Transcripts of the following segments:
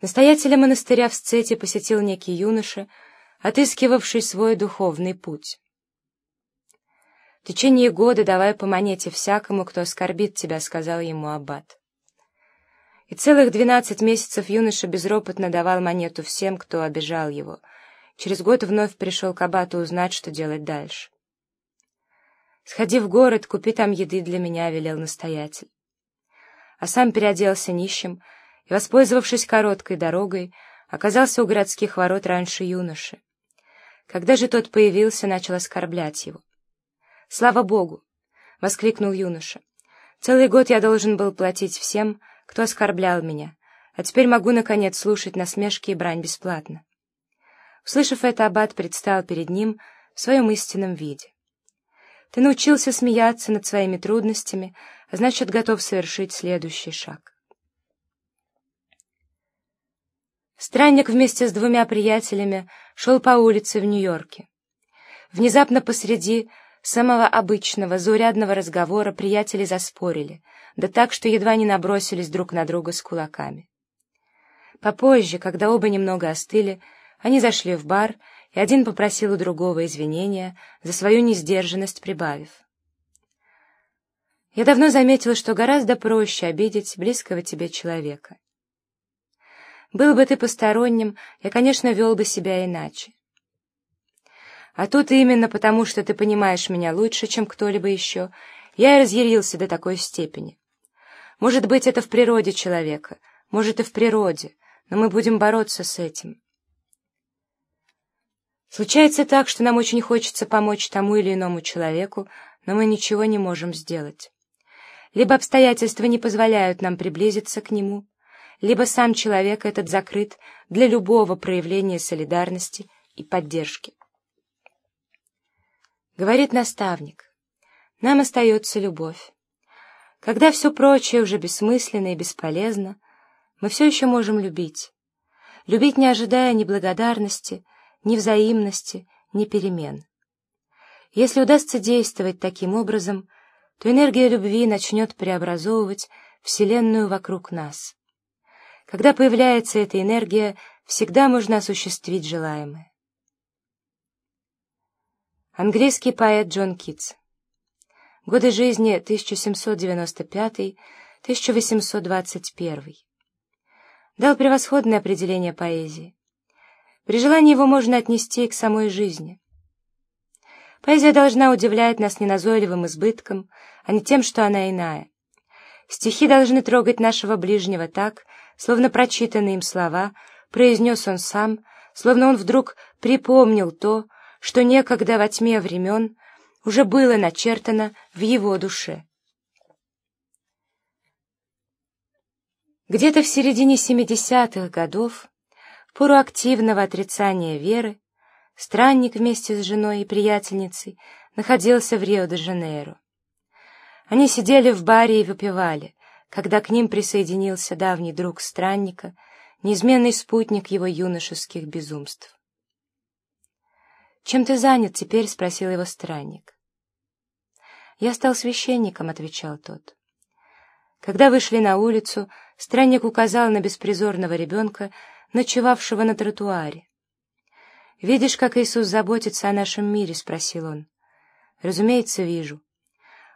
Настоятеля монастыря в Сцете посетил некий юноша, отыскивавший свой духовный путь. «В течение года давай по монете всякому, кто оскорбит тебя», — сказал ему аббат. И целых двенадцать месяцев юноша безропотно давал монету всем, кто обижал его. Через год вновь пришел к аббату узнать, что делать дальше. «Сходи в город, купи там еды для меня», — велел настоятель. А сам переоделся нищим и, воспользовавшись короткой дорогой, оказался у городских ворот раньше юноши. Когда же тот появился, начал оскорблять его. «Слава Богу!» — воскликнул юноша. «Целый год я должен был платить всем, кто оскорблял меня, а теперь могу, наконец, слушать насмешки и брань бесплатно». Услышав это, аббат предстал перед ним в своем истинном виде. Ты научился смеяться над своими трудностями, а значит, готов совершить следующий шаг. Странник вместе с двумя приятелями шел по улице в Нью-Йорке. Внезапно посреди самого обычного, заурядного разговора приятели заспорили, да так, что едва не набросились друг на друга с кулаками. Попозже, когда оба немного остыли, они зашли в бар и один попросил у другого извинения за свою несдержанность, прибавив. «Я давно заметила, что гораздо проще обидеть близкого тебе человека. Был бы ты посторонним, я, конечно, вел бы себя иначе. А тут именно потому, что ты понимаешь меня лучше, чем кто-либо еще, я и разъярился до такой степени. Может быть, это в природе человека, может и в природе, но мы будем бороться с этим». Случается так, что нам очень хочется помочь тому или иному человеку, но мы ничего не можем сделать. Либо обстоятельства не позволяют нам приблизиться к нему, либо сам человек этот закрыт для любого проявления солидарности и поддержки. Говорит наставник, нам остается любовь. Когда все прочее уже бессмысленно и бесполезно, мы все еще можем любить. Любить, не ожидая ни благодарности, ни взаимности, ни перемен. Если удастся действовать таким образом, то энергия любви начнет преобразовывать Вселенную вокруг нас. Когда появляется эта энергия, всегда можно осуществить желаемое. Английский поэт Джон Китс. Годы жизни 1795-1821. Дал превосходное определение поэзии. При желании его можно отнести к самой жизни. Поэзия должна удивлять нас неназойливым избытком, а не тем, что она иная. Стихи должны трогать нашего ближнего так, словно прочитанные им слова произнес он сам, словно он вдруг припомнил то, что некогда во тьме времен уже было начертано в его душе. Где-то в середине 70-х годов в пору активного отрицания веры странник вместе с женой и приятельницей находился в Рио-де-Жанейро. Они сидели в баре и выпивали, когда к ним присоединился давний друг странника, неизменный спутник его юношеских безумств. «Чем ты занят теперь?» — спросил его странник. «Я стал священником», — отвечал тот. Когда вышли на улицу, странник указал на беспризорного ребенка, ночевавшего на тротуаре. «Видишь, как Иисус заботится о нашем мире?» — спросил он. «Разумеется, вижу.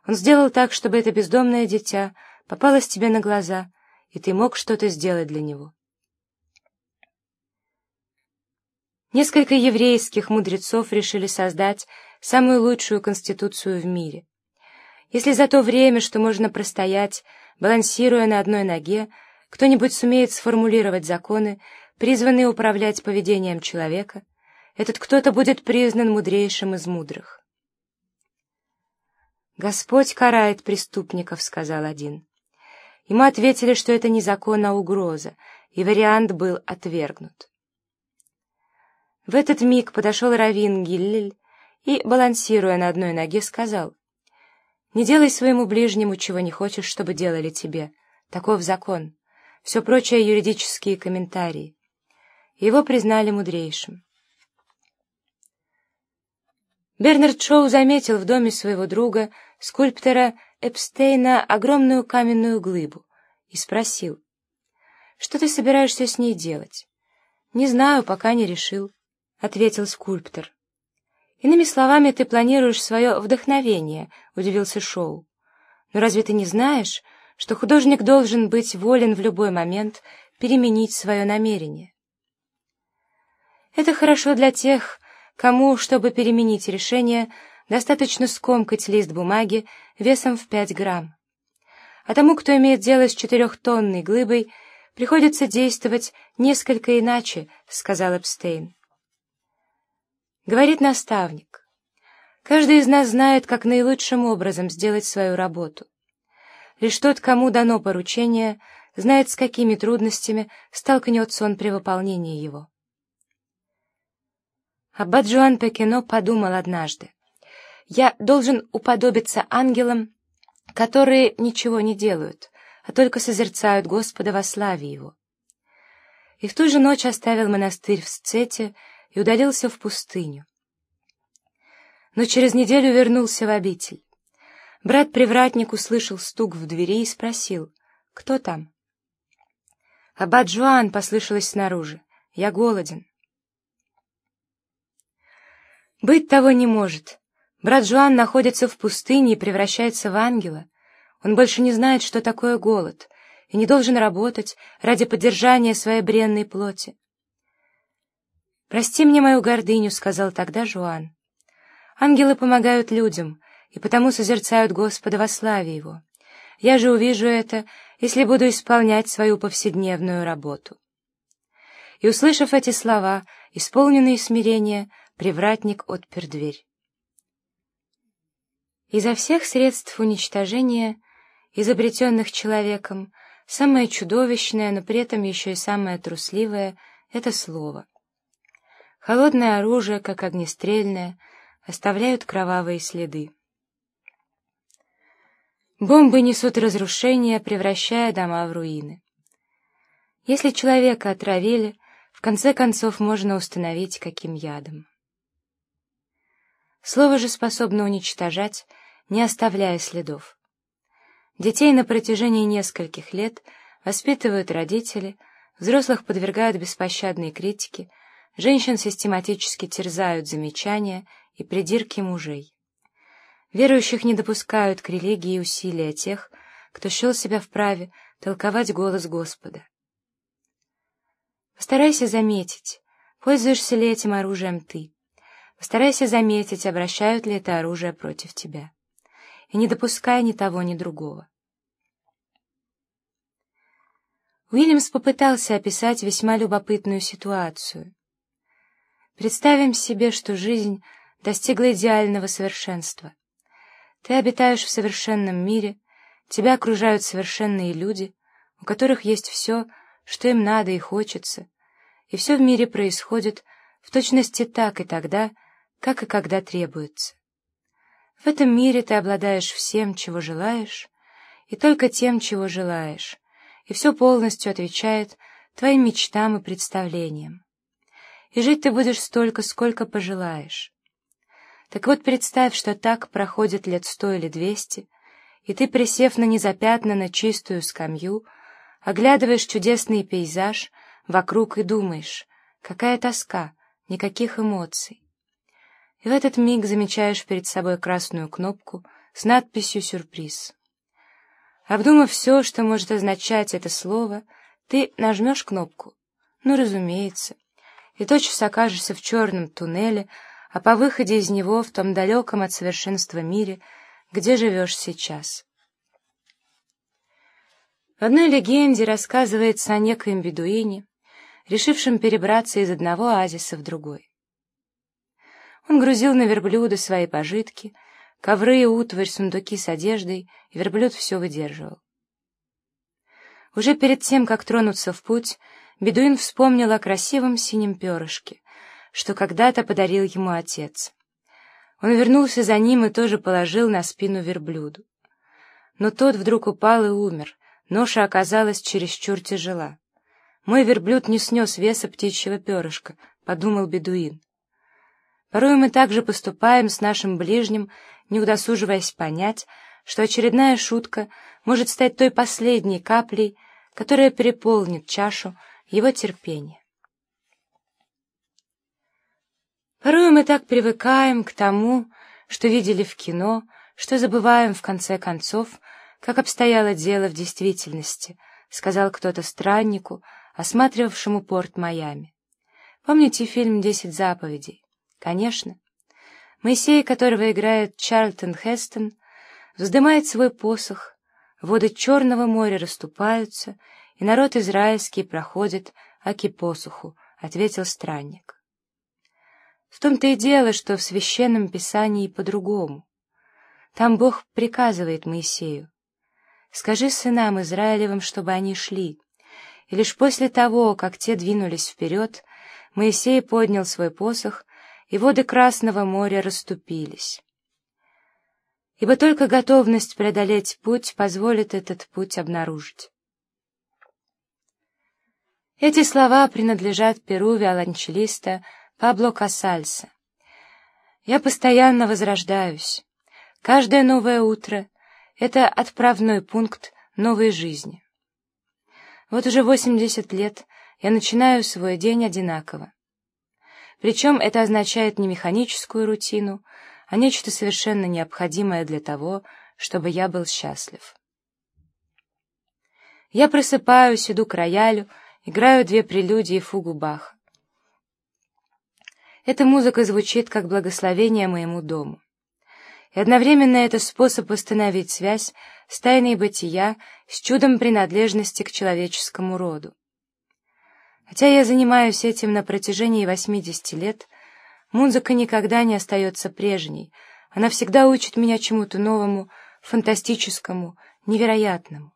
Он сделал так, чтобы это бездомное дитя попалось тебе на глаза, и ты мог что-то сделать для него». Несколько еврейских мудрецов решили создать самую лучшую конституцию в мире. Если за то время, что можно простоять, балансируя на одной ноге, кто-нибудь сумеет сформулировать законы, призванный управлять поведением человека, этот кто-то будет признан мудрейшим из мудрых. «Господь карает преступников», — сказал один. Ему ответили, что это не а угроза, и вариант был отвергнут. В этот миг подошел Равин Гиллель и, балансируя на одной ноге, сказал, «Не делай своему ближнему, чего не хочешь, чтобы делали тебе. Таков закон. Все прочее — юридические комментарии. Его признали мудрейшим. Бернард Шоу заметил в доме своего друга, скульптора Эпстейна, огромную каменную глыбу и спросил, Что ты собираешься с ней делать? Не знаю, пока не решил, — ответил скульптор. Иными словами, ты планируешь свое вдохновение, — удивился Шоу. Но разве ты не знаешь, что художник должен быть волен в любой момент переменить свое намерение? Это хорошо для тех, кому, чтобы переменить решение, достаточно скомкать лист бумаги весом в пять грамм. А тому, кто имеет дело с четырехтонной глыбой, приходится действовать несколько иначе, — сказал Эпстейн. Говорит наставник. Каждый из нас знает, как наилучшим образом сделать свою работу. Лишь тот, кому дано поручение, знает, с какими трудностями столкнется он при выполнении его. Аббат Жуан Пекино подумал однажды. «Я должен уподобиться ангелам, которые ничего не делают, а только созерцают Господа во славе Его». И в ту же ночь оставил монастырь в Сцете и удалился в пустыню. Но через неделю вернулся в обитель. Брат-привратник услышал стук в двери и спросил, «Кто там?» «Аббат Жуан!» — послышалось снаружи. «Я голоден». Быть того не может. Брат Жуан находится в пустыне и превращается в ангела. Он больше не знает, что такое голод, и не должен работать ради поддержания своей бренной плоти. «Прости мне мою гордыню», — сказал тогда Жуан. «Ангелы помогают людям, и потому созерцают Господа во славе Его. Я же увижу это, если буду исполнять свою повседневную работу». И, услышав эти слова, исполненные смирения, привратник отпер дверь. Изо всех средств уничтожения, изобретенных человеком, самое чудовищное, но при этом еще и самое трусливое — это слово. Холодное оружие, как огнестрельное, оставляют кровавые следы. Бомбы несут разрушения, превращая дома в руины. Если человека отравили, в конце концов можно установить, каким ядом. Слово же способно уничтожать, не оставляя следов. Детей на протяжении нескольких лет воспитывают родители, взрослых подвергают беспощадной критике, женщин систематически терзают замечания и придирки мужей. Верующих не допускают к религии усилия тех, кто счел себя вправе толковать голос Господа. Постарайся заметить, пользуешься ли этим оружием ты. Постарайся заметить, обращают ли это оружие против тебя. И не допускай ни того, ни другого. Уильямс попытался описать весьма любопытную ситуацию. Представим себе, что жизнь достигла идеального совершенства. Ты обитаешь в совершенном мире, тебя окружают совершенные люди, у которых есть все, что им надо и хочется, и все в мире происходит в точности так и тогда, как и когда требуется. В этом мире ты обладаешь всем, чего желаешь, и только тем, чего желаешь, и все полностью отвечает твоим мечтам и представлениям. И жить ты будешь столько, сколько пожелаешь. Так вот, представь, что так проходит лет сто или двести, и ты, присев на незапятнанно чистую скамью, оглядываешь чудесный пейзаж вокруг и думаешь, какая тоска, никаких эмоций. И в этот миг замечаешь перед собой красную кнопку с надписью «Сюрприз». Обдумав все, что может означать это слово, ты нажмешь кнопку. Ну, разумеется. И тотчас окажешься в черном туннеле, а по выходе из него в том далеком от совершенства мире, где живешь сейчас. В одной легенде рассказывается о некоем бедуине, решившем перебраться из одного оазиса в другой. Он грузил на верблюда свои пожитки, ковры и утварь, сундуки с одеждой, и верблюд все выдерживал. Уже перед тем, как тронуться в путь, бедуин вспомнил о красивом синем перышке, что когда-то подарил ему отец. Он вернулся за ним и тоже положил на спину верблюду. Но тот вдруг упал и умер, ноша оказалась чересчур тяжела. «Мой верблюд не снес веса птичьего перышка», — подумал бедуин. Порой мы также поступаем с нашим ближним, не удосуживаясь понять, что очередная шутка может стать той последней каплей, которая переполнит чашу его терпения. Порой мы так привыкаем к тому, что видели в кино, что забываем в конце концов, как обстояло дело в действительности, сказал кто-то страннику, осматривавшему порт Майами. Помните фильм «Десять заповедей»? Конечно. Моисей, которого играет Чарльтон Хестон, вздымает свой посох, воды Черного моря расступаются, и народ израильский проходит аки посуху, — ответил странник. В том-то и дело, что в Священном Писании по-другому. Там Бог приказывает Моисею, «Скажи сынам Израилевым, чтобы они шли». И лишь после того, как те двинулись вперед, Моисей поднял свой посох, и воды Красного моря расступились. Ибо только готовность преодолеть путь позволит этот путь обнаружить. Эти слова принадлежат перу виолончелиста Пабло Касальса. Я постоянно возрождаюсь. Каждое новое утро — это отправной пункт новой жизни. Вот уже 80 лет я начинаю свой день одинаково. Причем это означает не механическую рутину, а нечто совершенно необходимое для того, чтобы я был счастлив. Я просыпаюсь, иду к роялю, играю две прелюдии фугу Баха. Эта музыка звучит как благословение моему дому. И одновременно это способ восстановить связь с тайной бытия, с чудом принадлежности к человеческому роду. Хотя я занимаюсь этим на протяжении 80 лет, музыка никогда не остается прежней, она всегда учит меня чему-то новому, фантастическому, невероятному.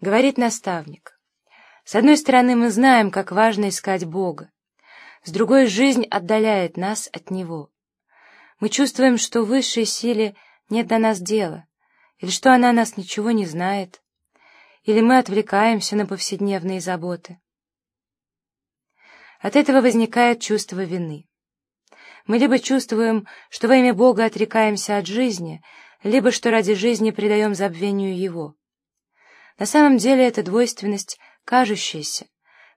Говорит наставник. С одной стороны, мы знаем, как важно искать Бога. С другой, жизнь отдаляет нас от Него. Мы чувствуем, что высшей силе нет до нас дела, или что она нас ничего не знает, или мы отвлекаемся на повседневные заботы. От этого возникает чувство вины. Мы либо чувствуем, что во имя Бога отрекаемся от жизни, либо что ради жизни предаем забвению Его. На самом деле эта двойственность кажущаяся,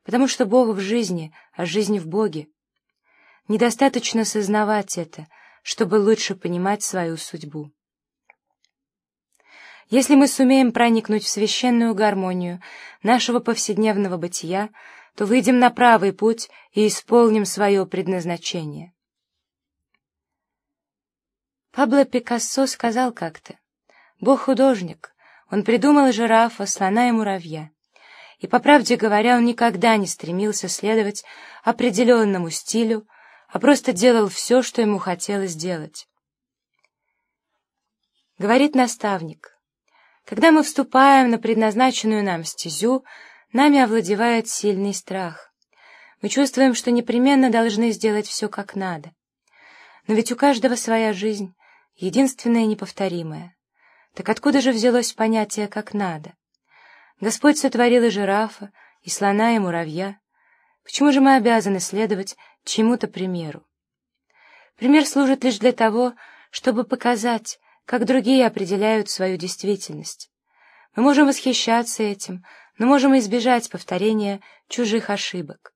потому что Бог в жизни, а жизнь в Боге. Недостаточно сознавать это, чтобы лучше понимать свою судьбу. Если мы сумеем проникнуть в священную гармонию нашего повседневного бытия, то выйдем на правый путь и исполним свое предназначение. Пабло Пикассо сказал как-то, «Бог художник, он придумал жирафа, слона и муравья». И, по правде говоря, он никогда не стремился следовать определенному стилю, а просто делал все, что ему хотелось делать. Говорит наставник, когда мы вступаем на предназначенную нам стезю, нами овладевает сильный страх. Мы чувствуем, что непременно должны сделать все как надо. Но ведь у каждого своя жизнь, единственная и неповторимая. Так откуда же взялось понятие «как надо»? Господь сотворил и жирафа, и слона, и муравья. Почему же мы обязаны следовать чему-то примеру? Пример служит лишь для того, чтобы показать, как другие определяют свою действительность. Мы можем восхищаться этим, но можем избежать повторения чужих ошибок.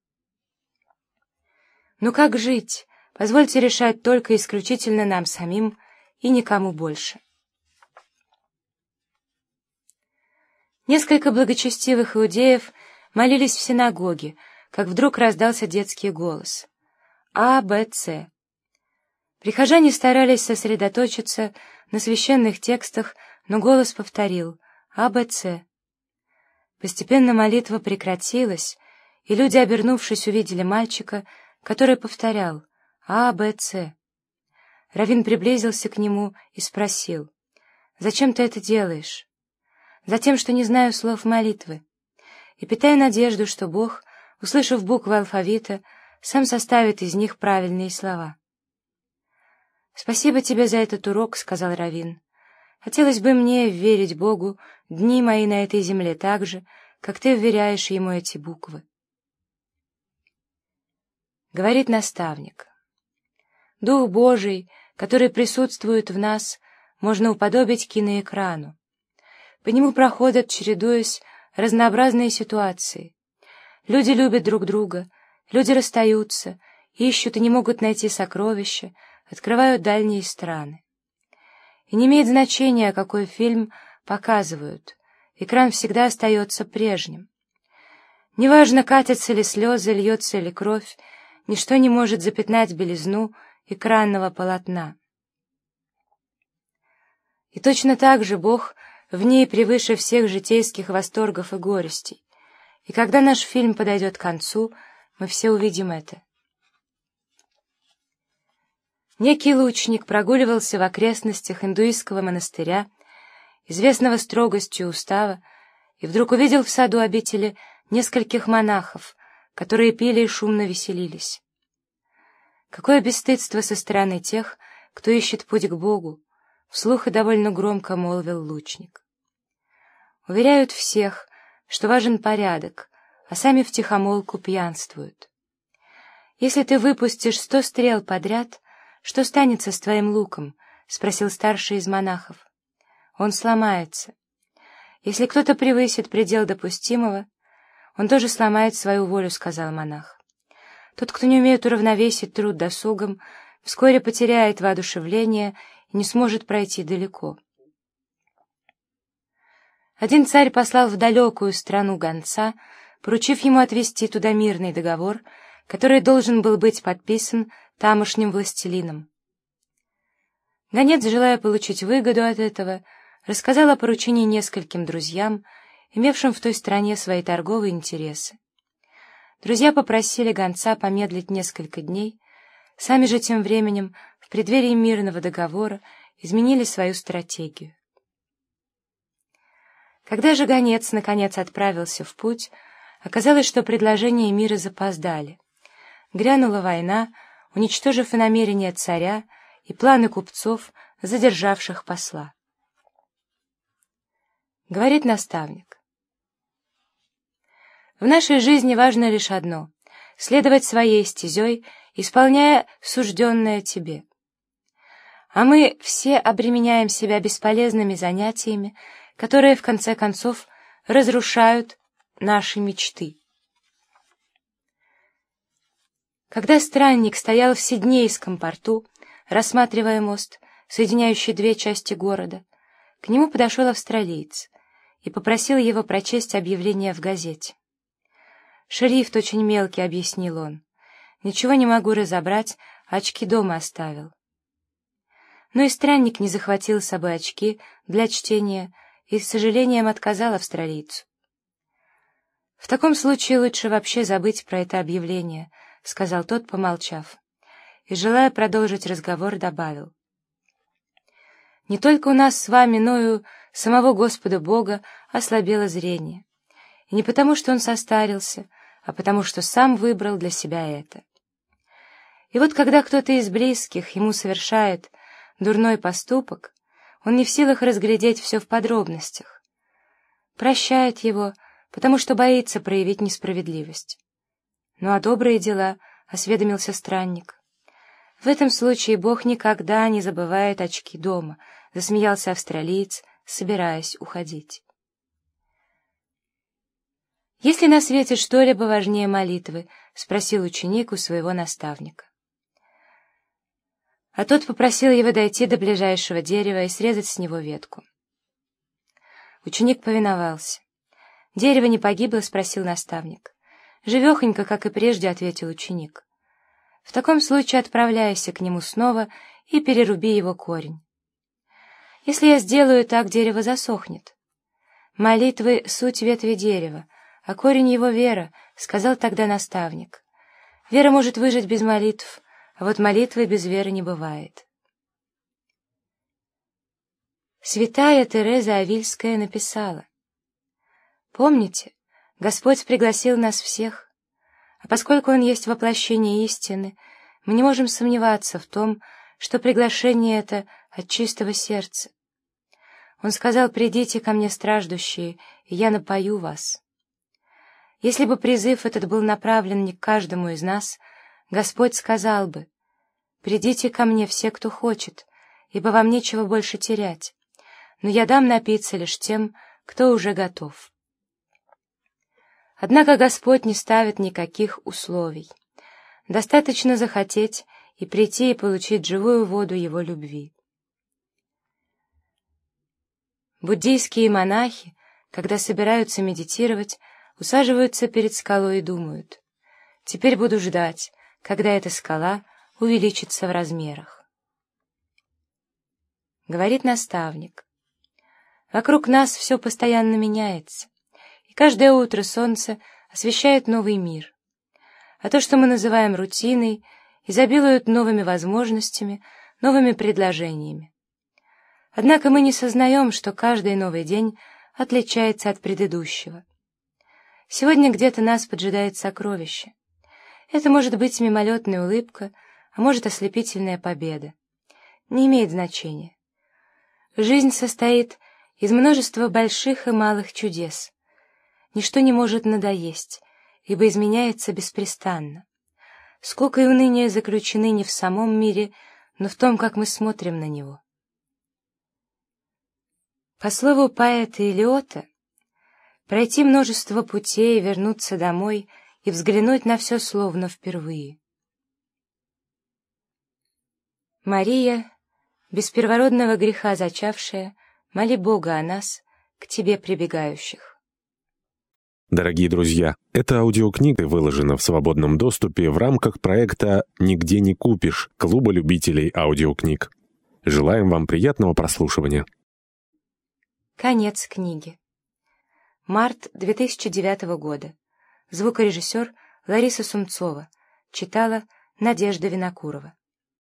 Но как жить? Позвольте решать только исключительно нам самим и никому больше. Несколько благочестивых иудеев молились в синагоге, как вдруг раздался детский голос. А, Б, С. Прихожане старались сосредоточиться на священных текстах, но голос повторил «А, Б, С». Постепенно молитва прекратилась, и люди, обернувшись, увидели мальчика, который повторял «А, Б, С». Равин приблизился к нему и спросил «Зачем ты это делаешь?» «Затем, что не знаю слов молитвы, и питая надежду, что Бог, услышав буквы алфавита, сам составит из них правильные слова». «Спасибо тебе за этот урок», — сказал Равин. «Хотелось бы мне верить Богу дни мои на этой земле так же, как ты вверяешь ему эти буквы». Говорит наставник. «Дух Божий, который присутствует в нас, можно уподобить киноэкрану. По нему проходят, чередуясь, разнообразные ситуации. Люди любят друг друга, люди расстаются, ищут и не могут найти сокровища, открывают дальние страны. И не имеет значения, какой фильм показывают, экран всегда остается прежним. Неважно, катятся ли слезы, льется ли кровь, ничто не может запятнать белизну экранного полотна. И точно так же Бог в ней превыше всех житейских восторгов и горестей. И когда наш фильм подойдет к концу, мы все увидим это. Некий лучник прогуливался в окрестностях индуистского монастыря, известного строгостью устава, и вдруг увидел в саду обители нескольких монахов, которые пили и шумно веселились. Какое бесстыдство со стороны тех, кто ищет путь к Богу, вслух и довольно громко молвил лучник. Уверяют всех, что важен порядок, а сами втихомолку пьянствуют. Если ты выпустишь сто стрел подряд, «Что станется с твоим луком?» — спросил старший из монахов. «Он сломается. Если кто-то превысит предел допустимого, он тоже сломает свою волю», — сказал монах. «Тот, кто не умеет уравновесить труд досугом, вскоре потеряет воодушевление и не сможет пройти далеко». Один царь послал в далекую страну гонца, поручив ему отвести туда мирный договор, который должен был быть подписан тамошним властелином. Гонец, желая получить выгоду от этого, рассказал о поручении нескольким друзьям, имевшим в той стране свои торговые интересы. Друзья попросили гонца помедлить несколько дней, сами же тем временем, в преддверии мирного договора, изменили свою стратегию. Когда же гонец наконец отправился в путь, оказалось, что предложения мира запоздали. Грянула война, уничтожив и намерения царя, и планы купцов, задержавших посла. Говорит наставник. В нашей жизни важно лишь одно — следовать своей стезей, исполняя сужденное тебе. А мы все обременяем себя бесполезными занятиями, которые, в конце концов, разрушают наши мечты. Когда странник стоял в Сиднейском порту, рассматривая мост, соединяющий две части города, к нему подошел австралиец и попросил его прочесть объявление в газете. «Шрифт очень мелкий», — объяснил он. «Ничего не могу разобрать, очки дома оставил». Но и странник не захватил с собой очки для чтения и с сожалением отказал австралийцу. «В таком случае лучше вообще забыть про это объявление», — сказал тот, помолчав. И, желая продолжить разговор, добавил. «Не только у нас с вами, но и у самого Господа Бога ослабело зрение. И не потому, что он состарился, а потому, что сам выбрал для себя это. И вот когда кто-то из близких ему совершает дурной поступок, он не в силах разглядеть все в подробностях. Прощает его, потому что боится проявить несправедливость. «Ну а добрые дела?» — осведомился странник. «В этом случае Бог никогда не забывает очки дома», — засмеялся австралиец, собираясь уходить. «Есть ли на свете что-либо важнее молитвы?» — спросил ученик у своего наставника. А тот попросил его дойти до ближайшего дерева и срезать с него ветку. Ученик повиновался. «Дерево не погибло?» — спросил наставник. «Живехонько, как и прежде», — ответил ученик. «В таком случае отправляйся к нему снова и переруби его корень. Если я сделаю так, дерево засохнет. Молитвы — суть ветви дерева, а корень его — вера», — сказал тогда наставник. «Вера может выжить без молитв, а вот молитвы без веры не бывает». Святая Тереза Авильская написала. «Помните, Господь пригласил нас всех, а поскольку Он есть воплощение истины, мы не можем сомневаться в том, что приглашение это от чистого сердца. Он сказал, «Придите ко мне, страждущие, и я напою вас». Если бы призыв этот был направлен не к каждому из нас, Господь сказал бы, «Придите ко мне все, кто хочет, ибо вам нечего больше терять, но я дам напиться лишь тем, кто уже готов. Однако Господь не ставит никаких условий. Достаточно захотеть и прийти и получить живую воду Его любви. Буддийские монахи, когда собираются медитировать, усаживаются перед скалой и думают, «Теперь буду ждать, когда эта скала увеличится в размерах». Говорит наставник, «Вокруг нас все постоянно меняется, каждое утро солнце освещает новый мир, а то, что мы называем рутиной, изобилует новыми возможностями, новыми предложениями. Однако мы не сознаем, что каждый новый день отличается от предыдущего. Сегодня где-то нас поджидает сокровище. Это может быть мимолетная улыбка, а может ослепительная победа. Не имеет значения. Жизнь состоит из множества больших и малых чудес. Ничто не может надоесть, ибо изменяется беспрестанно. Сколько и уныния заключены не в самом мире, но в том, как мы смотрим на него. По слову поэта Илиота, пройти множество путей, вернуться домой и взглянуть на все словно впервые. Мария, без первородного греха зачавшая, моли Бога о нас, к Тебе прибегающих. Дорогие друзья, эта аудиокнига выложена в свободном доступе в рамках проекта «Нигде не купишь» Клуба любителей аудиокниг. Желаем вам приятного прослушивания. Конец книги. Март 2009 года. Звукорежиссер Лариса Сумцова. Читала Надежда Винокурова.